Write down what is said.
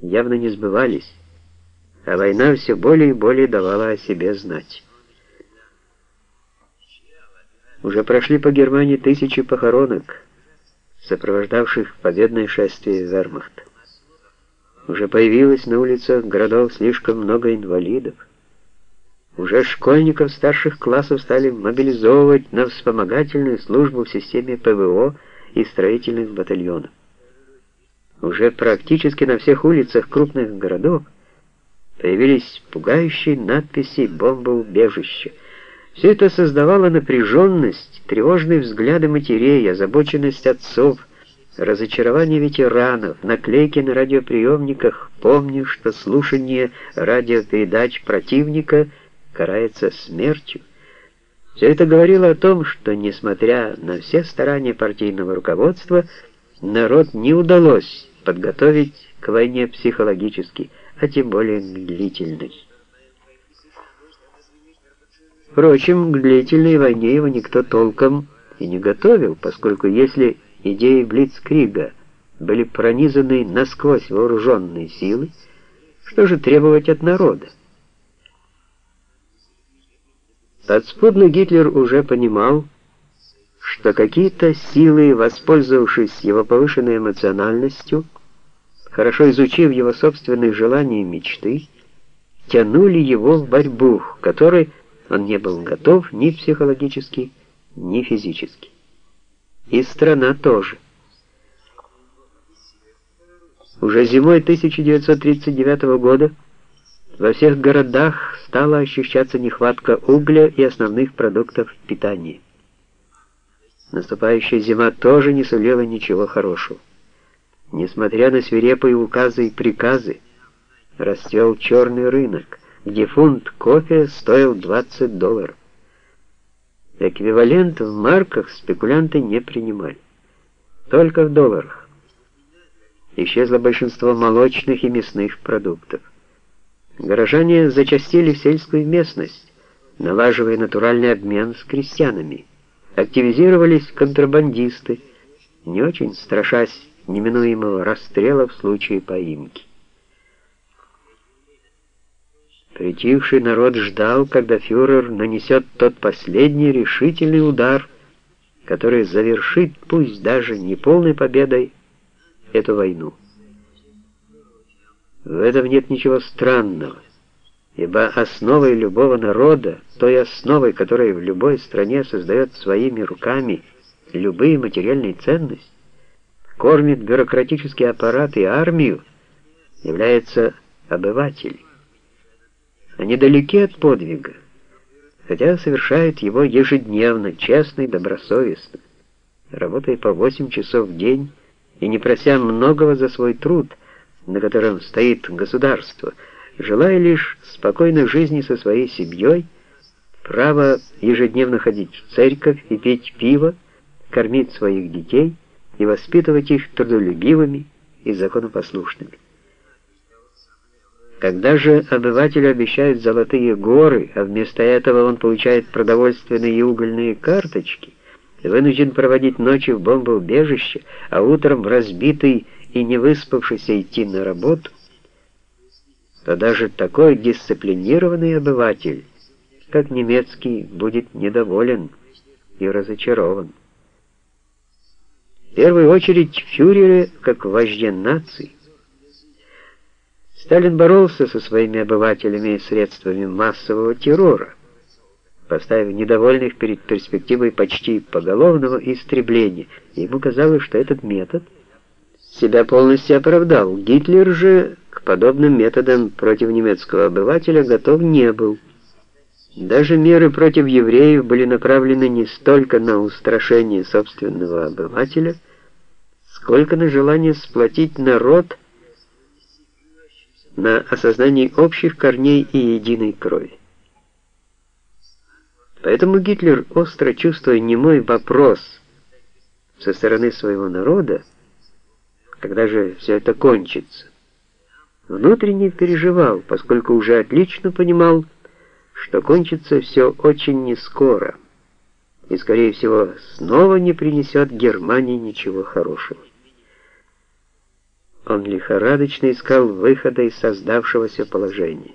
явно не сбывались, а война все более и более давала о себе знать. Уже прошли по Германии тысячи похоронок, сопровождавших победное шествие вермахта. Уже появилось на улицах городов слишком много инвалидов. Уже школьников старших классов стали мобилизовывать на вспомогательную службу в системе ПВО и строительных батальонов. Уже практически на всех улицах крупных городов появились пугающие надписи «Бомбоубежище». Все это создавало напряженность, тревожные взгляды матерей, озабоченность отцов, разочарование ветеранов, наклейки на радиоприемниках «Помни, что слушание радиопередач противника карается смертью». Все это говорило о том, что, несмотря на все старания партийного руководства, народ не удалось подготовить к войне психологически, а тем более к длительной. Впрочем, к длительной войне его никто толком и не готовил, поскольку если идеи Блицкрига были пронизаны насквозь вооруженные силы, что же требовать от народа? Подспудно Гитлер уже понимал, что какие-то силы, воспользовавшись его повышенной эмоциональностью, хорошо изучив его собственные желания и мечты, тянули его в борьбу, к которой он не был готов ни психологически, ни физически. И страна тоже. Уже зимой 1939 года во всех городах стала ощущаться нехватка угля и основных продуктов питания. Наступающая зима тоже не сулила ничего хорошего. Несмотря на свирепые указы и приказы, расцвел черный рынок, где фунт кофе стоил 20 долларов. Эквивалент в марках спекулянты не принимали, только в долларах. Исчезло большинство молочных и мясных продуктов. Горожане зачастили в сельскую местность, налаживая натуральный обмен с крестьянами. Активизировались контрабандисты, не очень страшась неминуемого расстрела в случае поимки. Притихший народ ждал, когда фюрер нанесет тот последний решительный удар, который завершит, пусть даже не полной победой, эту войну. В этом нет ничего странного, ибо основой любого народа, той основой, которая в любой стране создает своими руками любые материальные ценности, кормит бюрократический аппарат и армию, является обыватель. Они далеки от подвига, хотя совершают его ежедневно, честно и добросовестно, работая по 8 часов в день и не прося многого за свой труд, на котором стоит государство, желая лишь спокойной жизни со своей семьей, право ежедневно ходить в церковь и пить пиво, кормить своих детей и воспитывать их трудолюбивыми и законопослушными. Когда же обывателю обещают золотые горы, а вместо этого он получает продовольственные и угольные карточки, вынужден проводить ночи в бомбоубежище, а утром разбитый и не выспавшийся идти на работу, то даже такой дисциплинированный обыватель, как немецкий, будет недоволен и разочарован. В первую очередь фюреры, как вождя нации, Сталин боролся со своими обывателями и средствами массового террора, поставив недовольных перед перспективой почти поголовного истребления. Ему казалось, что этот метод себя полностью оправдал. Гитлер же к подобным методам против немецкого обывателя готов не был. Даже меры против евреев были направлены не столько на устрашение собственного обывателя, сколько на желание сплотить народ на осознании общих корней и единой крови. Поэтому Гитлер, остро чувствуя немой вопрос со стороны своего народа, когда же все это кончится, внутренне переживал, поскольку уже отлично понимал, что кончится все очень нескоро и, скорее всего, снова не принесет Германии ничего хорошего. Он лихорадочно искал выхода из создавшегося положения.